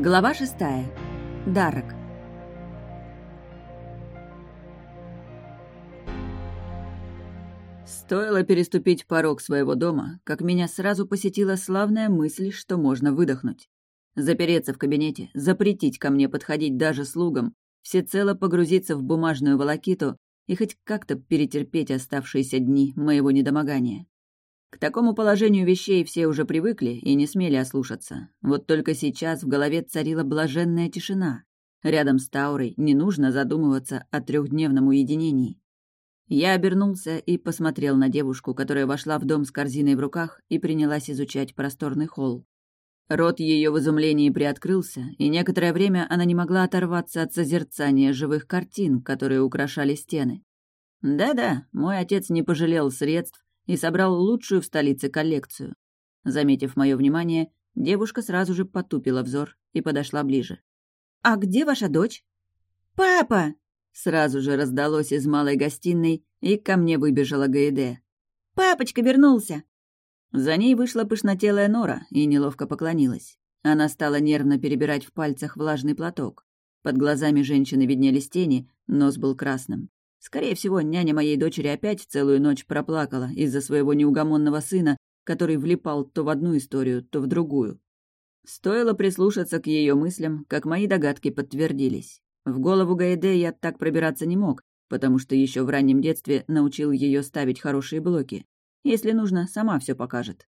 Глава шестая. Дарок. Стоило переступить порог своего дома, как меня сразу посетила славная мысль, что можно выдохнуть. Запереться в кабинете, запретить ко мне подходить даже слугам, всецело погрузиться в бумажную волокиту и хоть как-то перетерпеть оставшиеся дни моего недомогания. К такому положению вещей все уже привыкли и не смели ослушаться. Вот только сейчас в голове царила блаженная тишина. Рядом с Таурой не нужно задумываться о трехдневном уединении. Я обернулся и посмотрел на девушку, которая вошла в дом с корзиной в руках и принялась изучать просторный холл. Рот ее в изумлении приоткрылся, и некоторое время она не могла оторваться от созерцания живых картин, которые украшали стены. Да-да, мой отец не пожалел средств и собрал лучшую в столице коллекцию. Заметив мое внимание, девушка сразу же потупила взор и подошла ближе. «А где ваша дочь?» «Папа!» Сразу же раздалось из малой гостиной, и ко мне выбежала Гаэде. «Папочка вернулся!» За ней вышла пышнотелая Нора и неловко поклонилась. Она стала нервно перебирать в пальцах влажный платок. Под глазами женщины виднелись тени, нос был красным. Скорее всего, няня моей дочери опять целую ночь проплакала из-за своего неугомонного сына, который влипал то в одну историю, то в другую. Стоило прислушаться к ее мыслям, как мои догадки подтвердились. В голову Гаэде я так пробираться не мог, потому что еще в раннем детстве научил ее ставить хорошие блоки. Если нужно, сама все покажет.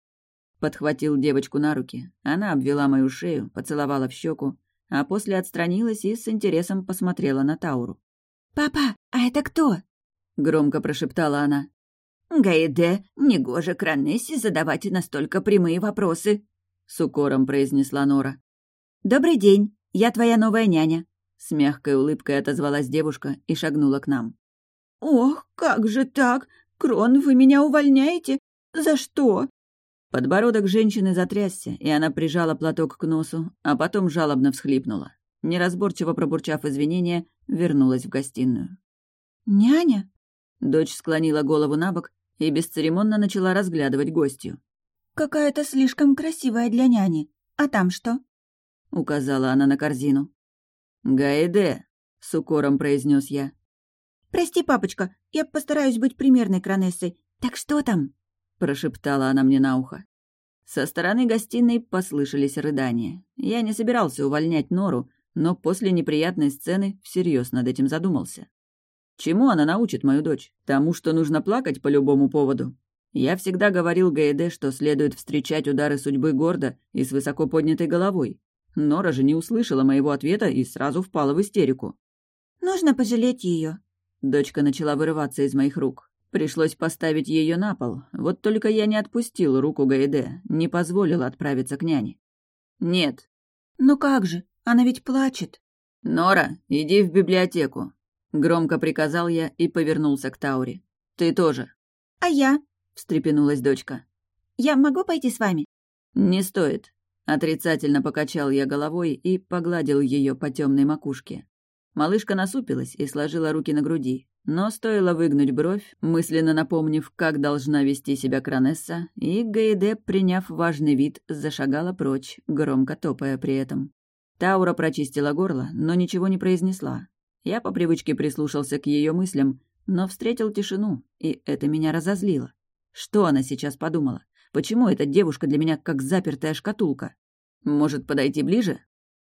Подхватил девочку на руки. Она обвела мою шею, поцеловала в щеку, а после отстранилась и с интересом посмотрела на Тауру. «Папа, а это кто?» — громко прошептала она. «Гаэде, негоже Кранессе задавать настолько прямые вопросы», — с укором произнесла Нора. «Добрый день, я твоя новая няня», — с мягкой улыбкой отозвалась девушка и шагнула к нам. «Ох, как же так? Крон, вы меня увольняете? За что?» Подбородок женщины затрясся, и она прижала платок к носу, а потом жалобно всхлипнула. Неразборчиво пробурчав извинения, вернулась в гостиную. «Няня?» Дочь склонила голову на бок и бесцеремонно начала разглядывать гостью. «Какая-то слишком красивая для няни. А там что?» — указала она на корзину. «Гаэде», — с укором произнес я. «Прости, папочка, я постараюсь быть примерной кронессой. Так что там?» — прошептала она мне на ухо. Со стороны гостиной послышались рыдания. Я не собирался увольнять Нору, но после неприятной сцены всерьез над этим задумался. Чему она научит мою дочь? Тому, что нужно плакать по любому поводу? Я всегда говорил Гаэде, что следует встречать удары судьбы гордо и с высоко поднятой головой. Нора же не услышала моего ответа и сразу впала в истерику. «Нужно пожалеть ее. Дочка начала вырываться из моих рук. Пришлось поставить ее на пол. Вот только я не отпустил руку Гаэде, не позволил отправиться к няне. «Нет». «Ну как же? Она ведь плачет». «Нора, иди в библиотеку», — громко приказал я и повернулся к Тауре. «Ты тоже». «А я?» — встрепенулась дочка. «Я могу пойти с вами?» «Не стоит». Отрицательно покачал я головой и погладил ее по темной макушке. Малышка насупилась и сложила руки на груди. Но стоило выгнуть бровь, мысленно напомнив, как должна вести себя Кронесса, и Гаэде, приняв важный вид, зашагала прочь, громко топая при этом. Таура прочистила горло, но ничего не произнесла. Я по привычке прислушался к ее мыслям, но встретил тишину, и это меня разозлило. Что она сейчас подумала? Почему эта девушка для меня как запертая шкатулка? Может, подойти ближе?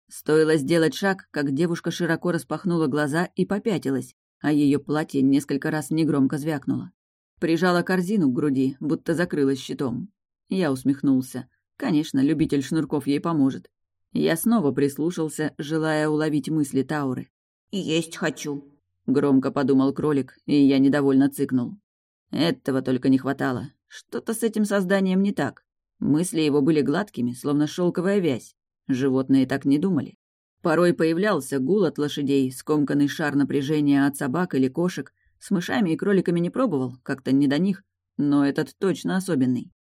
Стоило сделать шаг, как девушка широко распахнула глаза и попятилась, а ее платье несколько раз негромко звякнуло. Прижала корзину к груди, будто закрылась щитом. Я усмехнулся. Конечно, любитель шнурков ей поможет. Я снова прислушался, желая уловить мысли Тауры. «Есть хочу», — громко подумал кролик, и я недовольно цыкнул. Этого только не хватало. Что-то с этим созданием не так. Мысли его были гладкими, словно шелковая вязь. Животные так не думали. Порой появлялся гул от лошадей, скомканный шар напряжения от собак или кошек. С мышами и кроликами не пробовал, как-то не до них, но этот точно особенный.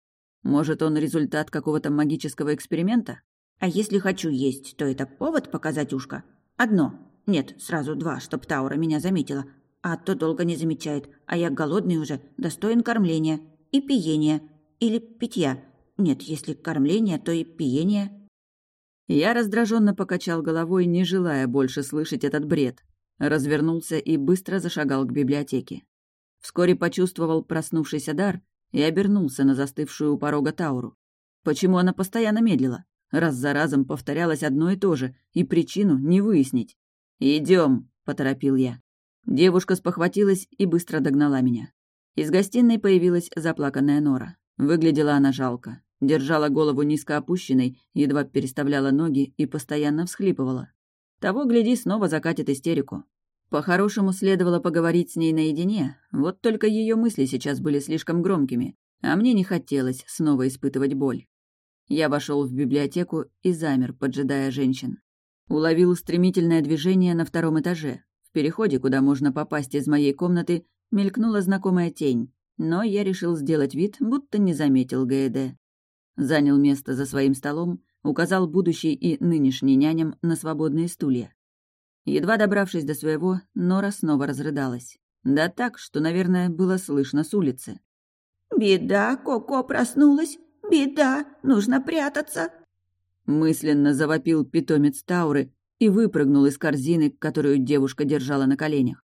Может, он результат какого-то магического эксперимента? А если хочу есть, то это повод показать ушко? Одно. Нет, сразу два, чтоб Таура меня заметила. А то долго не замечает, а я голодный уже, достоин кормления. И пиения. Или питья. Нет, если кормление, то и пиение. Я раздраженно покачал головой, не желая больше слышать этот бред. Развернулся и быстро зашагал к библиотеке. Вскоре почувствовал проснувшийся дар и обернулся на застывшую у порога Тауру. Почему она постоянно медлила? Раз за разом повторялось одно и то же, и причину не выяснить. Идем, поторопил я. Девушка спохватилась и быстро догнала меня. Из гостиной появилась заплаканная Нора. Выглядела она жалко. Держала голову низко опущенной, едва переставляла ноги и постоянно всхлипывала. Того, гляди, снова закатит истерику. По-хорошему следовало поговорить с ней наедине, вот только ее мысли сейчас были слишком громкими, а мне не хотелось снова испытывать боль. Я вошел в библиотеку и замер, поджидая женщин. Уловил стремительное движение на втором этаже. В переходе, куда можно попасть из моей комнаты, мелькнула знакомая тень, но я решил сделать вид, будто не заметил ГЭД. Занял место за своим столом, указал будущей и нынешней няням на свободные стулья. Едва добравшись до своего, Нора снова разрыдалась. Да так, что, наверное, было слышно с улицы. «Беда, Коко проснулась! Беда! Нужно прятаться!» Мысленно завопил питомец Тауры и выпрыгнул из корзины, которую девушка держала на коленях.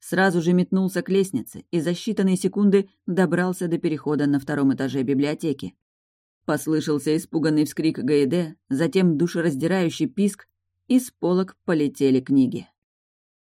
Сразу же метнулся к лестнице и за считанные секунды добрался до перехода на втором этаже библиотеки. Послышался испуганный вскрик Гаэде, затем душераздирающий писк, и с полок полетели книги.